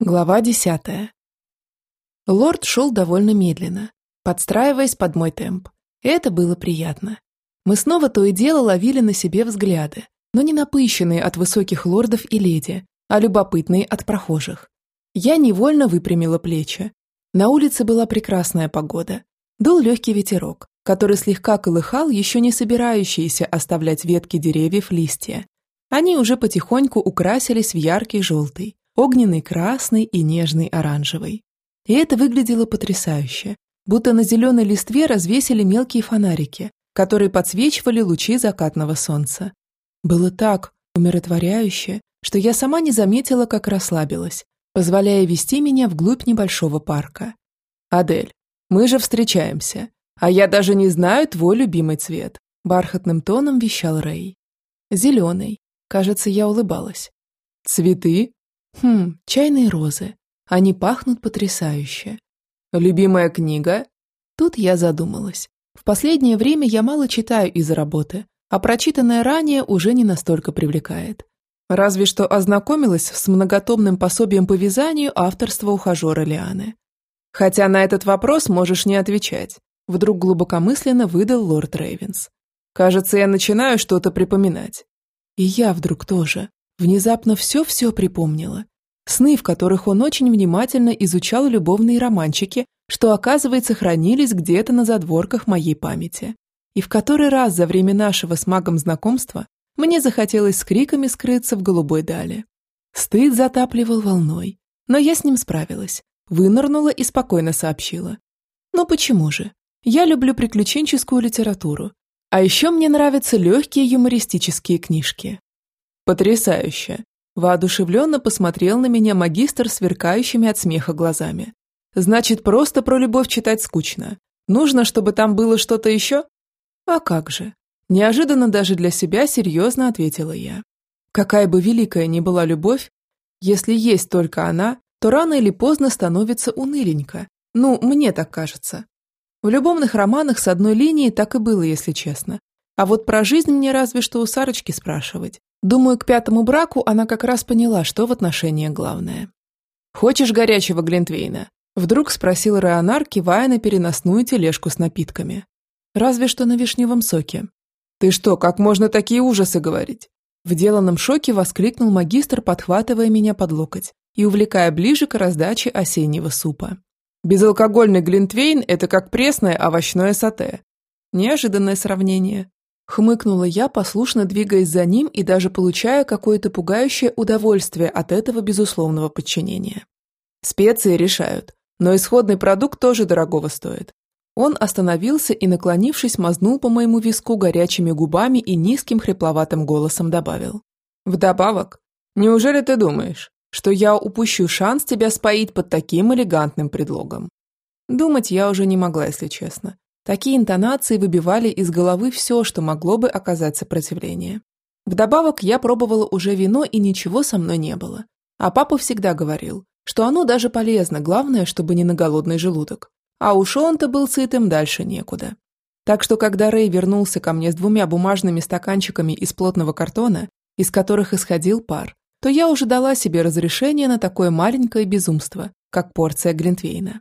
Глава десятая. Лорд шел довольно медленно, подстраиваясь под мой темп. Это было приятно. Мы снова то и дело ловили на себе взгляды, но не напыщенные от высоких лордов и леди, а любопытные от прохожих. Я невольно выпрямила плечи. На улице была прекрасная погода. Дул легкий ветерок, который слегка колыхал еще не собирающиеся оставлять ветки деревьев листья. Они уже потихоньку украсились в яркий желтый, огненный красный и нежный оранжевый. И это выглядело потрясающе, будто на зеленой листве развесили мелкие фонарики, которые подсвечивали лучи закатного солнца. Было так умиротворяюще, что я сама не заметила, как расслабилась, позволяя вести меня вглубь небольшого парка. «Адель, мы же встречаемся, а я даже не знаю твой любимый цвет», бархатным тоном вещал Рэй. «Зеленый». Кажется, я улыбалась. «Цветы?» Хм, чайные розы. Они пахнут потрясающе. Любимая книга? Тут я задумалась. В последнее время я мало читаю из-за работы, а прочитанное ранее уже не настолько привлекает. Разве что ознакомилась с многотомным пособием по вязанию авторства ухажера Лианы. Хотя на этот вопрос можешь не отвечать. Вдруг глубокомысленно выдал лорд Рейвенс. Кажется, я начинаю что-то припоминать. И я вдруг тоже. Внезапно все-все припомнила. Сны, в которых он очень внимательно изучал любовные романчики, что, оказывается, хранились где-то на задворках моей памяти. И в который раз за время нашего с магом знакомства мне захотелось с криками скрыться в голубой дали. Стыд затапливал волной, но я с ним справилась, вынырнула и спокойно сообщила. Ну почему же? Я люблю приключенческую литературу, а еще мне нравятся легкие юмористические книжки. «Потрясающе!» Воодушевленно посмотрел на меня магистр сверкающими от смеха глазами. «Значит, просто про любовь читать скучно. Нужно, чтобы там было что-то еще?» «А как же?» Неожиданно даже для себя серьезно ответила я. Какая бы великая ни была любовь, если есть только она, то рано или поздно становится уныленько. Ну, мне так кажется. В любовных романах с одной линии так и было, если честно. А вот про жизнь мне разве что у Сарочки спрашивать. Думаю, к пятому браку она как раз поняла, что в отношениях главное. «Хочешь горячего Глинтвейна?» Вдруг спросил Реонар, кивая на переносную тележку с напитками. «Разве что на вишневом соке». «Ты что, как можно такие ужасы говорить?» В деланном шоке воскликнул магистр, подхватывая меня под локоть и увлекая ближе к раздаче осеннего супа. «Безалкогольный глинтвейн – это как пресное овощное сате». Неожиданное сравнение. Хмыкнула я, послушно двигаясь за ним и даже получая какое-то пугающее удовольствие от этого безусловного подчинения. Специи решают, но исходный продукт тоже дорогого стоит. Он остановился и, наклонившись, мазнул по моему виску горячими губами и низким хрипловатым голосом добавил. «Вдобавок, неужели ты думаешь, что я упущу шанс тебя споить под таким элегантным предлогом?» Думать я уже не могла, если честно. Такие интонации выбивали из головы все, что могло бы оказать сопротивление. Вдобавок, я пробовала уже вино, и ничего со мной не было. А папа всегда говорил, что оно даже полезно, главное, чтобы не на голодный желудок. А уж он-то был сытым дальше некуда. Так что, когда Рэй вернулся ко мне с двумя бумажными стаканчиками из плотного картона, из которых исходил пар, то я уже дала себе разрешение на такое маленькое безумство, как порция Глинтвейна.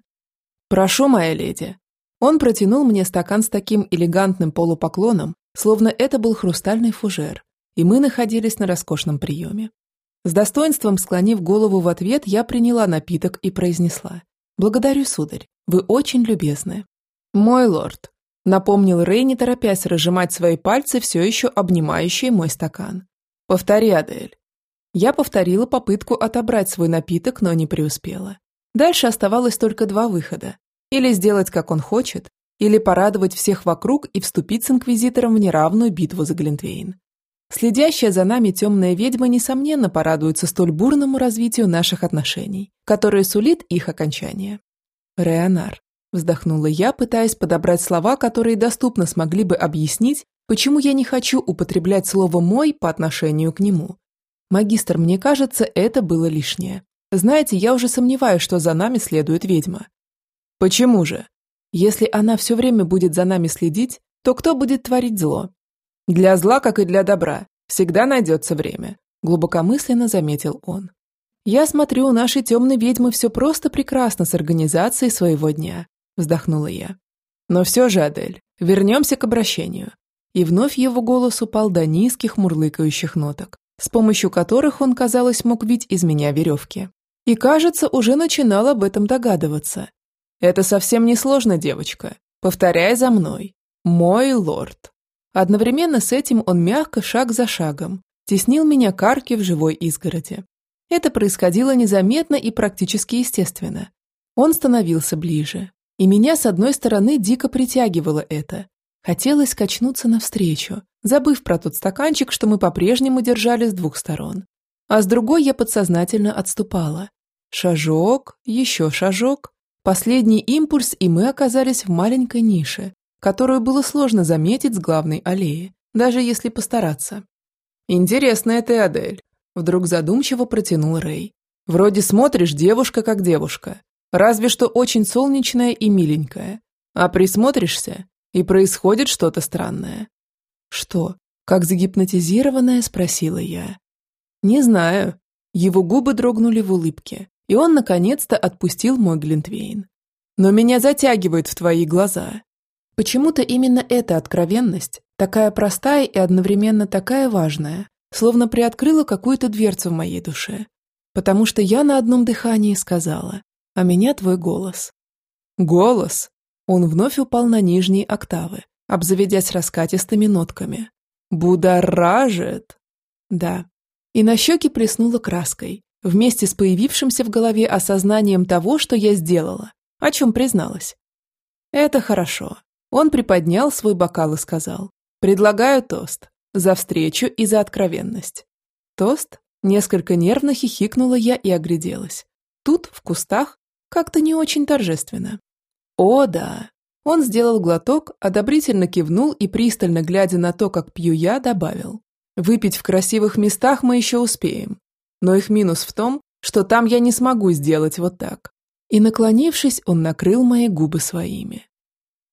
«Прошу, моя леди», он протянул мне стакан с таким элегантным полупоклоном, словно это был хрустальный фужер, и мы находились на роскошном приеме. С достоинством склонив голову в ответ, я приняла напиток и произнесла. «Благодарю, сударь, вы очень любезны». «Мой лорд», — напомнил Рэй, не торопясь разжимать свои пальцы, все еще обнимающие мой стакан. «Повтори, Адель». Я повторила попытку отобрать свой напиток, но не преуспела. Дальше оставалось только два выхода или сделать, как он хочет, или порадовать всех вокруг и вступить с Инквизитором в неравную битву за Глинтвейн. Следящая за нами темная ведьма, несомненно, порадуется столь бурному развитию наших отношений, которое сулит их окончание. Реонар. Вздохнула я, пытаясь подобрать слова, которые доступно смогли бы объяснить, почему я не хочу употреблять слово «мой» по отношению к нему. Магистр, мне кажется, это было лишнее. Знаете, я уже сомневаюсь, что за нами следует ведьма. Почему же? Если она все время будет за нами следить, то кто будет творить зло? Для зла, как и для добра, всегда найдется время, глубокомысленно заметил он. Я смотрю, у нашей темной ведьмы все просто прекрасно с организацией своего дня», – вздохнула я. «Но все же, Адель, вернемся к обращению». И вновь его голос упал до низких мурлыкающих ноток, с помощью которых он, казалось, мог видеть из меня веревки. И, кажется, уже начинал об этом догадываться. «Это совсем не сложно, девочка. Повторяй за мной. Мой лорд». Одновременно с этим он мягко, шаг за шагом, теснил меня к арке в живой изгороди. Это происходило незаметно и практически естественно. Он становился ближе, и меня с одной стороны дико притягивало это. Хотелось качнуться навстречу, забыв про тот стаканчик, что мы по-прежнему держали с двух сторон. А с другой я подсознательно отступала. Шажок, еще шажок. Последний импульс, и мы оказались в маленькой нише, которую было сложно заметить с главной аллеи, даже если постараться. «Интересная ты, Адель», Вдруг задумчиво протянул Рэй. «Вроде смотришь девушка как девушка, разве что очень солнечная и миленькая. А присмотришься, и происходит что-то странное». «Что?» Как загипнотизированная спросила я. «Не знаю». Его губы дрогнули в улыбке, и он наконец-то отпустил мой Глинтвейн. «Но меня затягивает в твои глаза». Почему-то именно эта откровенность, такая простая и одновременно такая важная, словно приоткрыла какую-то дверцу в моей душе, потому что я на одном дыхании сказала, а меня твой голос. Голос! Он вновь упал на нижние октавы, обзаведясь раскатистыми нотками. Будоражит! Да. И на щеки плеснула краской, вместе с появившимся в голове осознанием того, что я сделала, о чем призналась. Это хорошо. Он приподнял свой бокал и сказал, предлагаю тост. За встречу и за откровенность. Тост? Несколько нервно хихикнула я и огляделась. Тут, в кустах, как-то не очень торжественно. О, да. Он сделал глоток, одобрительно кивнул и, пристально глядя на то, как пью я, добавил. Выпить в красивых местах мы еще успеем. Но их минус в том, что там я не смогу сделать вот так. И, наклонившись, он накрыл мои губы своими.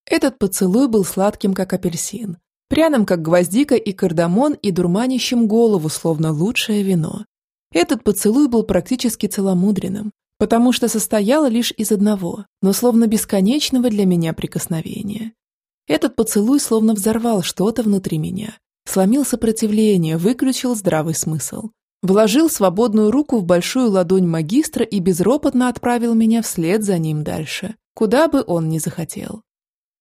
Этот поцелуй был сладким, как апельсин, пряным, как гвоздика и кардамон, и дурманящим голову, словно лучшее вино. Этот поцелуй был практически целомудренным, потому что состоял лишь из одного, но словно бесконечного для меня прикосновения. Этот поцелуй словно взорвал что-то внутри меня, сломил сопротивление, выключил здравый смысл. Вложил свободную руку в большую ладонь магистра и безропотно отправил меня вслед за ним дальше, куда бы он ни захотел.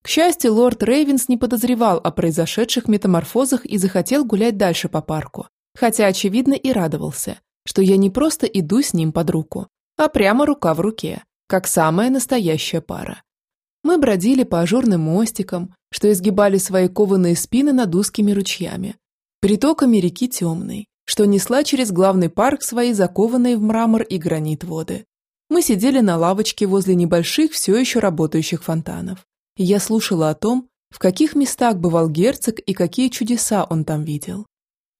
К счастью, лорд Рейвенс не подозревал о произошедших метаморфозах и захотел гулять дальше по парку, хотя, очевидно, и радовался, что я не просто иду с ним под руку, а прямо рука в руке, как самая настоящая пара. Мы бродили по ажурным мостикам, что изгибали свои кованые спины над узкими ручьями, притоками реки Темной, что несла через главный парк свои закованные в мрамор и гранит воды. Мы сидели на лавочке возле небольших все еще работающих фонтанов я слушала о том, в каких местах бывал герцог и какие чудеса он там видел.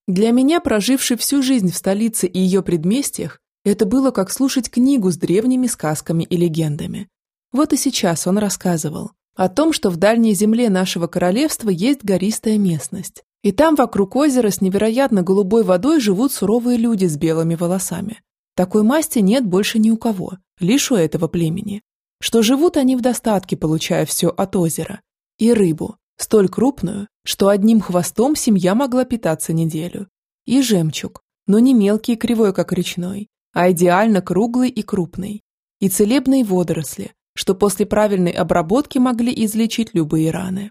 Для меня, проживший всю жизнь в столице и ее предместьях, это было как слушать книгу с древними сказками и легендами. Вот и сейчас он рассказывал о том, что в дальней земле нашего королевства есть гористая местность, и там вокруг озера с невероятно голубой водой живут суровые люди с белыми волосами. Такой масти нет больше ни у кого, лишь у этого племени. Что живут они в достатке, получая все от озера, и рыбу, столь крупную, что одним хвостом семья могла питаться неделю, и жемчуг, но не мелкий и кривой, как речной, а идеально круглый и крупный, и целебные водоросли, что после правильной обработки могли излечить любые раны.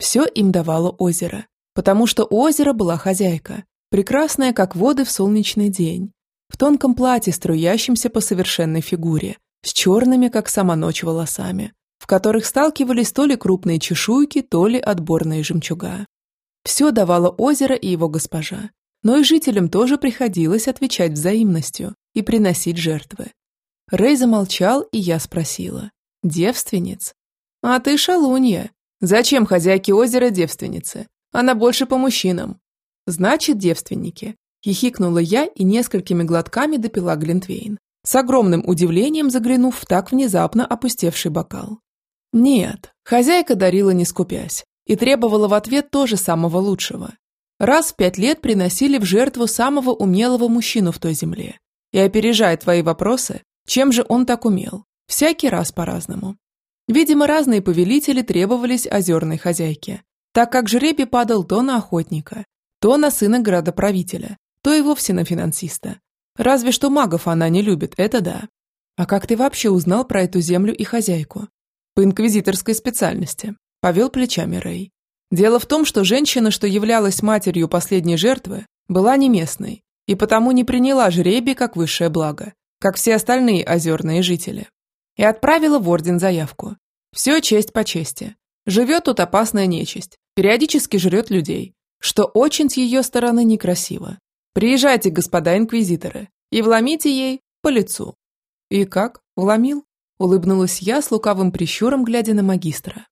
Все им давало озеро, потому что у озера была хозяйка, прекрасная, как воды в солнечный день, в тонком платье, струящемся по совершенной фигуре, с черными, как сама ночь, волосами, в которых сталкивались то ли крупные чешуйки, то ли отборные жемчуга. Все давало озеро и его госпожа, но и жителям тоже приходилось отвечать взаимностью и приносить жертвы. Рэй замолчал, и я спросила. «Девственниц?» «А ты шалунья. Зачем хозяйке озера девственницы? Она больше по мужчинам». «Значит, девственники», – хихикнула я и несколькими глотками допила Глинтвейн с огромным удивлением заглянув в так внезапно опустевший бокал. Нет, хозяйка дарила не скупясь и требовала в ответ тоже самого лучшего. Раз в пять лет приносили в жертву самого умелого мужчину в той земле. И опережая твои вопросы, чем же он так умел? Всякий раз по-разному. Видимо, разные повелители требовались озерной хозяйке, так как жребий падал то на охотника, то на сына градоправителя, то и вовсе на финансиста. Разве что магов она не любит, это да. А как ты вообще узнал про эту землю и хозяйку? По инквизиторской специальности. Повел плечами Рэй. Дело в том, что женщина, что являлась матерью последней жертвы, была не местной и потому не приняла жребий как высшее благо, как все остальные озерные жители. И отправила в орден заявку. Все честь по чести. Живет тут опасная нечисть, периодически жрет людей, что очень с ее стороны некрасиво. Приезжайте, господа инквизиторы, и вломите ей по лицу. И как? Вломил? Улыбнулась я с лукавым прищуром, глядя на магистра.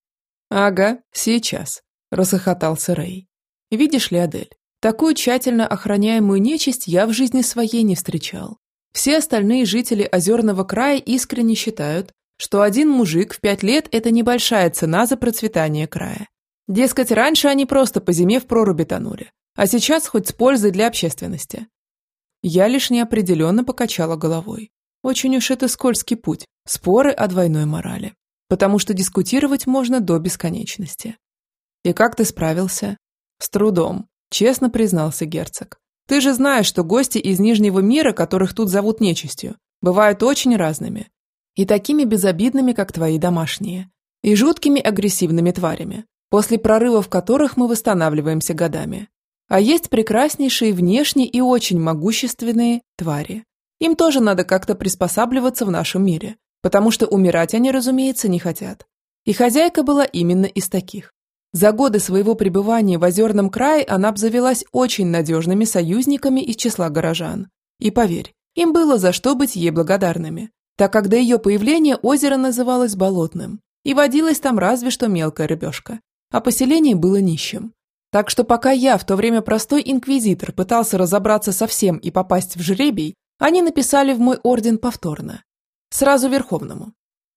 Ага, сейчас, расхохотался Рэй. Видишь ли, Адель, такую тщательно охраняемую нечисть я в жизни своей не встречал. Все остальные жители Озерного края искренне считают, что один мужик в пять лет – это небольшая цена за процветание края. Дескать, раньше они просто по зиме в проруби тонули, а сейчас хоть с пользой для общественности. Я лишь неопределенно покачала головой. Очень уж это скользкий путь, споры о двойной морали. Потому что дискутировать можно до бесконечности. И как ты справился? С трудом, честно признался герцог. Ты же знаешь, что гости из Нижнего мира, которых тут зовут нечистью, бывают очень разными. И такими безобидными, как твои домашние. И жуткими агрессивными тварями, после прорывов которых мы восстанавливаемся годами. А есть прекраснейшие внешне и очень могущественные твари. Им тоже надо как-то приспосабливаться в нашем мире, потому что умирать они, разумеется, не хотят. И хозяйка была именно из таких. За годы своего пребывания в озерном крае она обзавелась очень надежными союзниками из числа горожан. И поверь, им было за что быть ей благодарными, так как до ее появления озеро называлось болотным, и водилась там разве что мелкая рыбешка, а поселение было нищим. Так что пока я, в то время простой инквизитор, пытался разобраться со всем и попасть в жребий, они написали в мой орден повторно. Сразу Верховному.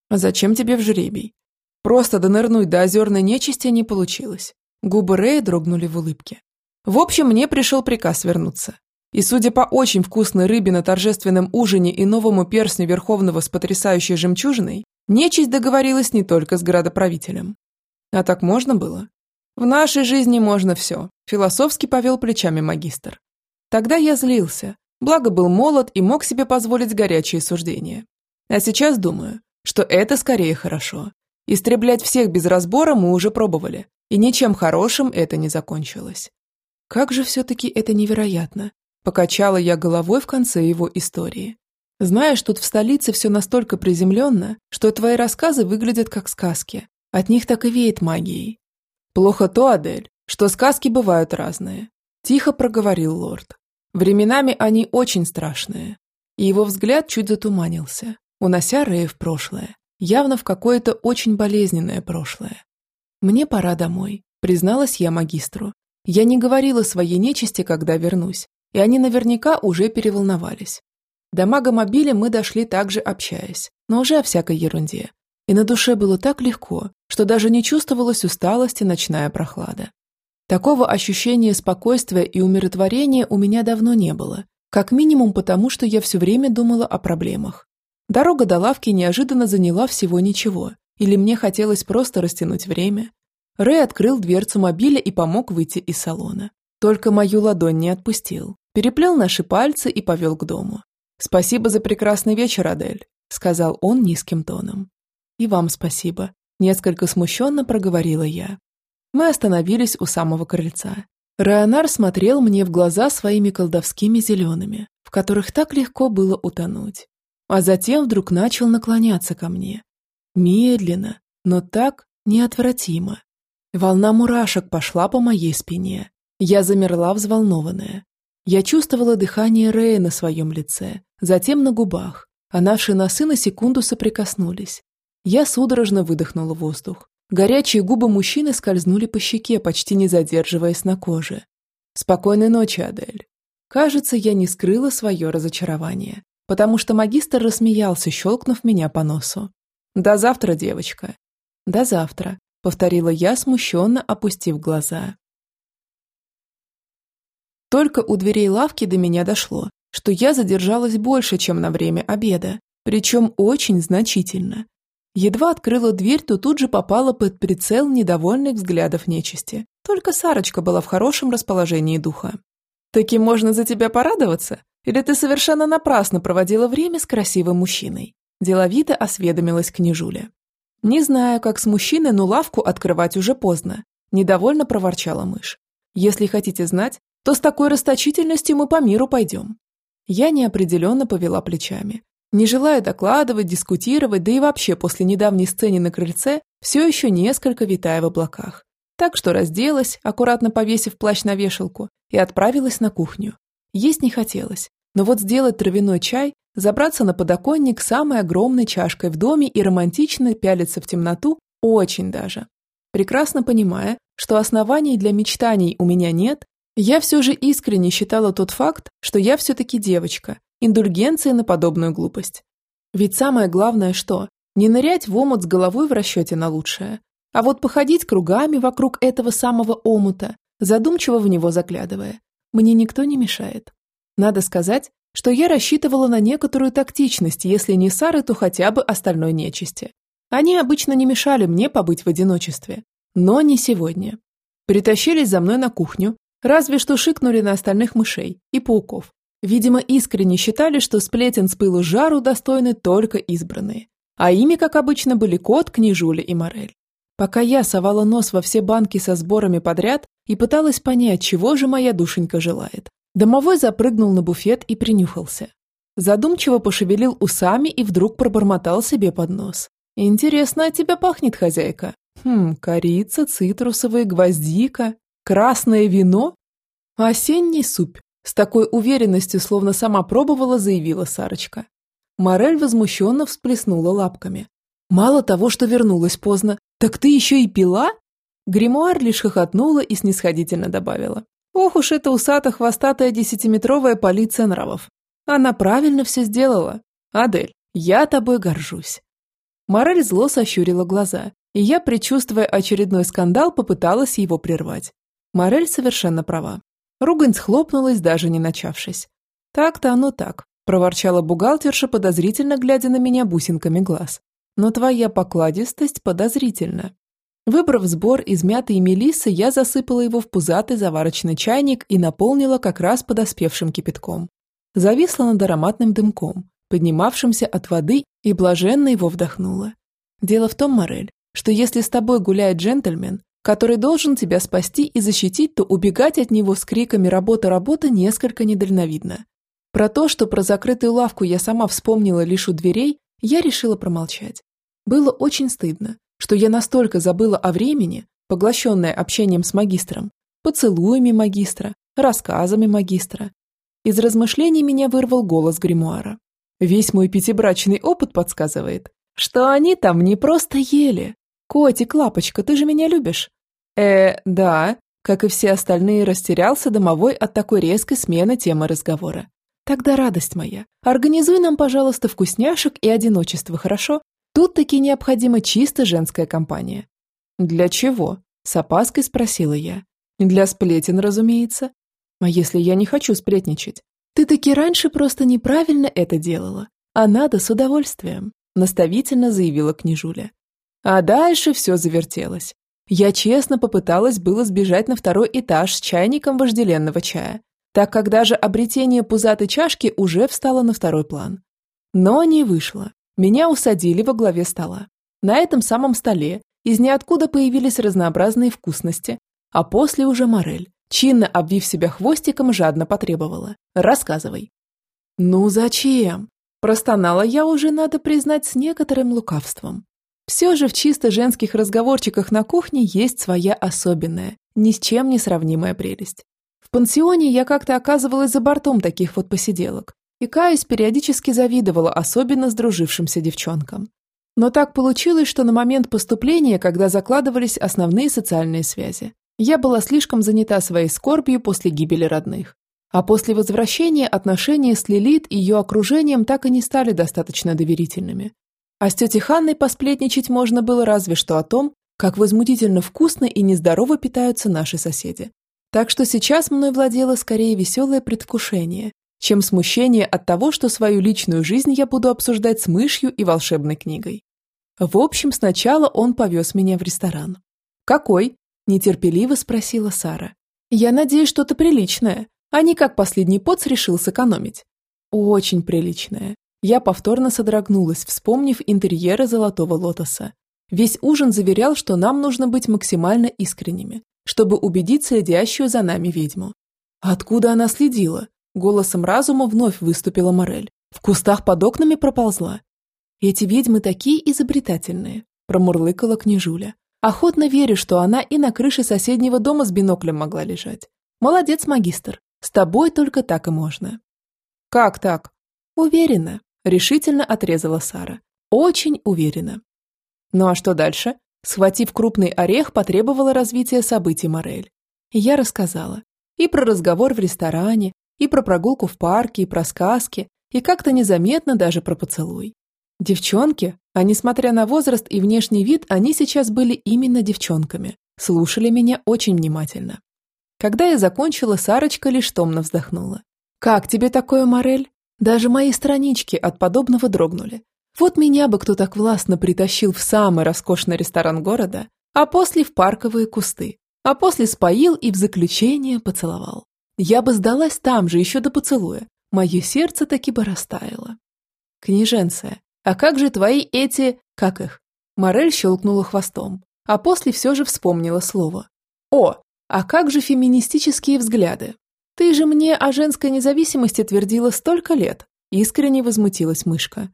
А зачем тебе в жребий? Просто донырнуть до озерной нечисти не получилось. Губы Рэя дрогнули в улыбке. В общем, мне пришел приказ вернуться. И судя по очень вкусной рыбе на торжественном ужине и новому перстню Верховного с потрясающей жемчужиной, нечисть договорилась не только с градоправителем. А так можно было? В нашей жизни можно все, философски повел плечами магистр. Тогда я злился, благо был молод и мог себе позволить горячие суждения. А сейчас думаю, что это скорее хорошо. Истреблять всех без разбора мы уже пробовали, и ничем хорошим это не закончилось. Как же все-таки это невероятно. Покачала я головой в конце его истории. Знаешь, тут в столице все настолько приземленно, что твои рассказы выглядят как сказки. От них так и веет магией. «Плохо то, Адель, что сказки бывают разные», – тихо проговорил лорд. «Временами они очень страшные». И его взгляд чуть затуманился, унося Рэя в прошлое, явно в какое-то очень болезненное прошлое. «Мне пора домой», – призналась я магистру. Я не говорила своей нечисти, когда вернусь, и они наверняка уже переволновались. До магомобиля мы дошли также общаясь, но уже о всякой ерунде. И на душе было так легко, что даже не чувствовалась усталость и ночная прохлада. Такого ощущения спокойствия и умиротворения у меня давно не было, как минимум потому, что я все время думала о проблемах. Дорога до лавки неожиданно заняла всего ничего, или мне хотелось просто растянуть время. Рэй открыл дверцу мобиля и помог выйти из салона. Только мою ладонь не отпустил. Переплел наши пальцы и повел к дому. «Спасибо за прекрасный вечер, Адель», — сказал он низким тоном. «И вам спасибо», Несколько смущенно проговорила я. Мы остановились у самого крыльца. Районар смотрел мне в глаза своими колдовскими зелеными, в которых так легко было утонуть. А затем вдруг начал наклоняться ко мне. Медленно, но так неотвратимо. Волна мурашек пошла по моей спине. Я замерла взволнованная. Я чувствовала дыхание Рэя на своем лице, затем на губах, а наши носы на секунду соприкоснулись. Я судорожно выдохнула воздух. Горячие губы мужчины скользнули по щеке, почти не задерживаясь на коже. «Спокойной ночи, Адель». Кажется, я не скрыла свое разочарование, потому что магистр рассмеялся, щелкнув меня по носу. «До завтра, девочка». «До завтра», — повторила я, смущенно опустив глаза. Только у дверей лавки до меня дошло, что я задержалась больше, чем на время обеда, причем очень значительно. Едва открыла дверь, то тут же попала под прицел недовольных взглядов нечисти. Только Сарочка была в хорошем расположении духа. «Таки можно за тебя порадоваться? Или ты совершенно напрасно проводила время с красивым мужчиной?» Деловито осведомилась княжуля. «Не знаю, как с мужчиной, но лавку открывать уже поздно», недовольно проворчала мышь. «Если хотите знать, то с такой расточительностью мы по миру пойдем». Я неопределенно повела плечами. Не желая докладывать, дискутировать, да и вообще после недавней сцены на крыльце, все еще несколько витая в облаках. Так что разделась, аккуратно повесив плащ на вешалку, и отправилась на кухню. Есть не хотелось, но вот сделать травяной чай, забраться на подоконник самой огромной чашкой в доме и романтично пялиться в темноту очень даже. Прекрасно понимая, что оснований для мечтаний у меня нет, я все же искренне считала тот факт, что я все-таки девочка, индульгенции на подобную глупость. Ведь самое главное что? Не нырять в омут с головой в расчете на лучшее, а вот походить кругами вокруг этого самого омута, задумчиво в него заглядывая. Мне никто не мешает. Надо сказать, что я рассчитывала на некоторую тактичность, если не Сары, то хотя бы остальной нечисти. Они обычно не мешали мне побыть в одиночестве. Но не сегодня. Притащились за мной на кухню, разве что шикнули на остальных мышей и пауков, Видимо, искренне считали, что сплетен с пылу жару достойны только избранные. А ими, как обычно, были кот, княжуля и морель. Пока я совала нос во все банки со сборами подряд и пыталась понять, чего же моя душенька желает, домовой запрыгнул на буфет и принюхался. Задумчиво пошевелил усами и вдруг пробормотал себе под нос. «Интересно от тебя пахнет, хозяйка. Хм, корица, цитрусовые, гвоздика, красное вино, осенний суп, с такой уверенностью, словно сама пробовала, заявила Сарочка. Морель возмущенно всплеснула лапками. «Мало того, что вернулась поздно, так ты еще и пила?» Гримуар лишь хохотнула и снисходительно добавила. «Ох уж эта усато-хвостатая десятиметровая полиция нравов. Она правильно все сделала. Адель, я тобой горжусь». Морель зло сощурила глаза, и я, предчувствуя очередной скандал, попыталась его прервать. Морель совершенно права. Ругань схлопнулась, даже не начавшись. «Так-то оно так», – проворчала бухгалтерша, подозрительно глядя на меня бусинками глаз. «Но твоя покладистость подозрительна». Выбрав сбор из мяты и мелиссы, я засыпала его в пузатый заварочный чайник и наполнила как раз подоспевшим кипятком. Зависла над ароматным дымком, поднимавшимся от воды, и блаженно его вдохнула. Дело в том, Морель, что если с тобой гуляет джентльмен, который должен тебя спасти и защитить, то убегать от него с криками «работа, работа» несколько недальновидно. Про то, что про закрытую лавку я сама вспомнила лишь у дверей, я решила промолчать. Было очень стыдно, что я настолько забыла о времени, поглощенное общением с магистром, поцелуями магистра, рассказами магистра. Из размышлений меня вырвал голос гримуара. Весь мой пятибрачный опыт подсказывает, что они там не просто ели, «Котик, лапочка, ты же меня любишь?» «Э, да», как и все остальные, растерялся домовой от такой резкой смены темы разговора. «Тогда радость моя, организуй нам, пожалуйста, вкусняшек и одиночество, хорошо? Тут таки необходима чисто женская компания». «Для чего?» – с опаской спросила я. «Для сплетен, разумеется. А если я не хочу сплетничать? Ты таки раньше просто неправильно это делала, а надо с удовольствием», – наставительно заявила княжуля. А дальше все завертелось. Я честно попыталась было сбежать на второй этаж с чайником вожделенного чая, так как даже обретение пузатой чашки уже встало на второй план. Но не вышло. Меня усадили во главе стола. На этом самом столе из ниоткуда появились разнообразные вкусности, а после уже морель, чинно обвив себя хвостиком, жадно потребовала. «Рассказывай». «Ну зачем?» Простонала я уже, надо признать, с некоторым лукавством. Все же в чисто женских разговорчиках на кухне есть своя особенная, ни с чем не сравнимая прелесть. В пансионе я как-то оказывалась за бортом таких вот посиделок, и, каюсь, периодически завидовала особенно сдружившимся девчонкам. Но так получилось, что на момент поступления, когда закладывались основные социальные связи, я была слишком занята своей скорбью после гибели родных. А после возвращения отношения с Лилит и ее окружением так и не стали достаточно доверительными. А с тетей Ханной посплетничать можно было разве что о том, как возмутительно вкусно и нездорово питаются наши соседи. Так что сейчас мной владело скорее веселое предвкушение, чем смущение от того, что свою личную жизнь я буду обсуждать с мышью и волшебной книгой. В общем, сначала он повез меня в ресторан. «Какой?» – нетерпеливо спросила Сара. «Я надеюсь, что-то приличное, а не как последний поц решил сэкономить». «Очень приличное». Я повторно содрогнулась, вспомнив интерьеры золотого лотоса. Весь ужин заверял, что нам нужно быть максимально искренними, чтобы убедить следящую за нами ведьму. Откуда она следила? Голосом разума вновь выступила Морель. В кустах под окнами проползла. Эти ведьмы такие изобретательные, промурлыкала княжуля. Охотно верю, что она и на крыше соседнего дома с биноклем могла лежать. Молодец, магистр. С тобой только так и можно. Как так? Уверена, решительно отрезала Сара. Очень уверена. Ну а что дальше? Схватив крупный орех, потребовала развития событий Морель. я рассказала. И про разговор в ресторане, и про прогулку в парке, и про сказки, и как-то незаметно даже про поцелуй. Девчонки, а несмотря на возраст и внешний вид, они сейчас были именно девчонками, слушали меня очень внимательно. Когда я закончила, Сарочка лишь томно вздохнула. «Как тебе такое, Морель?» Даже мои странички от подобного дрогнули. Вот меня бы кто так властно притащил в самый роскошный ресторан города, а после в парковые кусты, а после споил и в заключение поцеловал. Я бы сдалась там же еще до поцелуя. Мое сердце таки бы растаяло. Княженция, а как же твои эти... как их? Морель щелкнула хвостом, а после все же вспомнила слово. О, а как же феминистические взгляды? Ты же мне о женской независимости твердила столько лет. Искренне возмутилась мышка.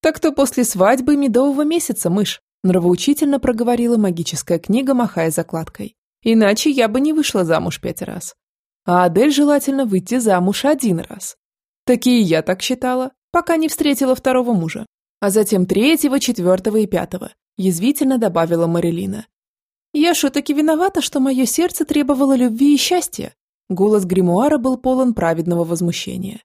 Так то после свадьбы медового месяца, мышь, нравоучительно проговорила магическая книга, махая закладкой. Иначе я бы не вышла замуж пять раз. А Адель желательно выйти замуж один раз. Такие я так считала, пока не встретила второго мужа. А затем третьего, четвертого и пятого, язвительно добавила Марилина. Я что таки виновата, что мое сердце требовало любви и счастья? Голос гримуара был полон праведного возмущения.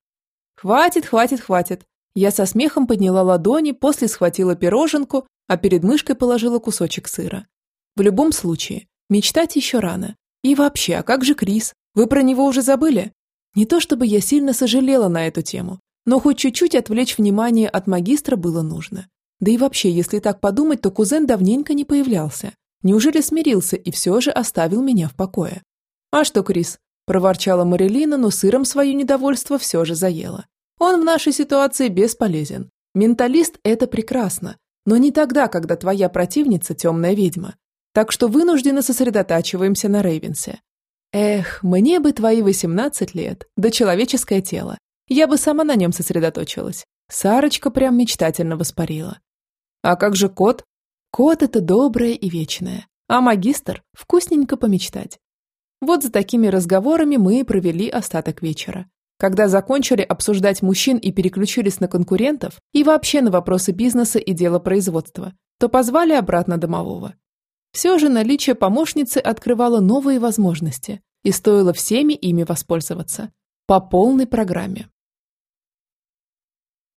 «Хватит, хватит, хватит. Я со смехом подняла ладони, после схватила пироженку, а перед мышкой положила кусочек сыра. В любом случае, мечтать еще рано. И вообще, а как же Крис? Вы про него уже забыли? Не то чтобы я сильно сожалела на эту тему, но хоть чуть-чуть отвлечь внимание от магистра было нужно. Да и вообще, если так подумать, то кузен давненько не появлялся. Неужели смирился и все же оставил меня в покое? А что, Крис? Проворчала Марилина, но сыром свое недовольство все же заела. Он в нашей ситуации бесполезен. Менталист – это прекрасно, но не тогда, когда твоя противница – темная ведьма. Так что вынужденно сосредотачиваемся на Рейвенсе. Эх, мне бы твои 18 лет, да человеческое тело. Я бы сама на нем сосредоточилась. Сарочка прям мечтательно воспарила. А как же кот? Кот – это доброе и вечное, а магистр – вкусненько помечтать. Вот за такими разговорами мы и провели остаток вечера. Когда закончили обсуждать мужчин и переключились на конкурентов и вообще на вопросы бизнеса и дела производства, то позвали обратно домового. Все же наличие помощницы открывало новые возможности, и стоило всеми ими воспользоваться. По полной программе.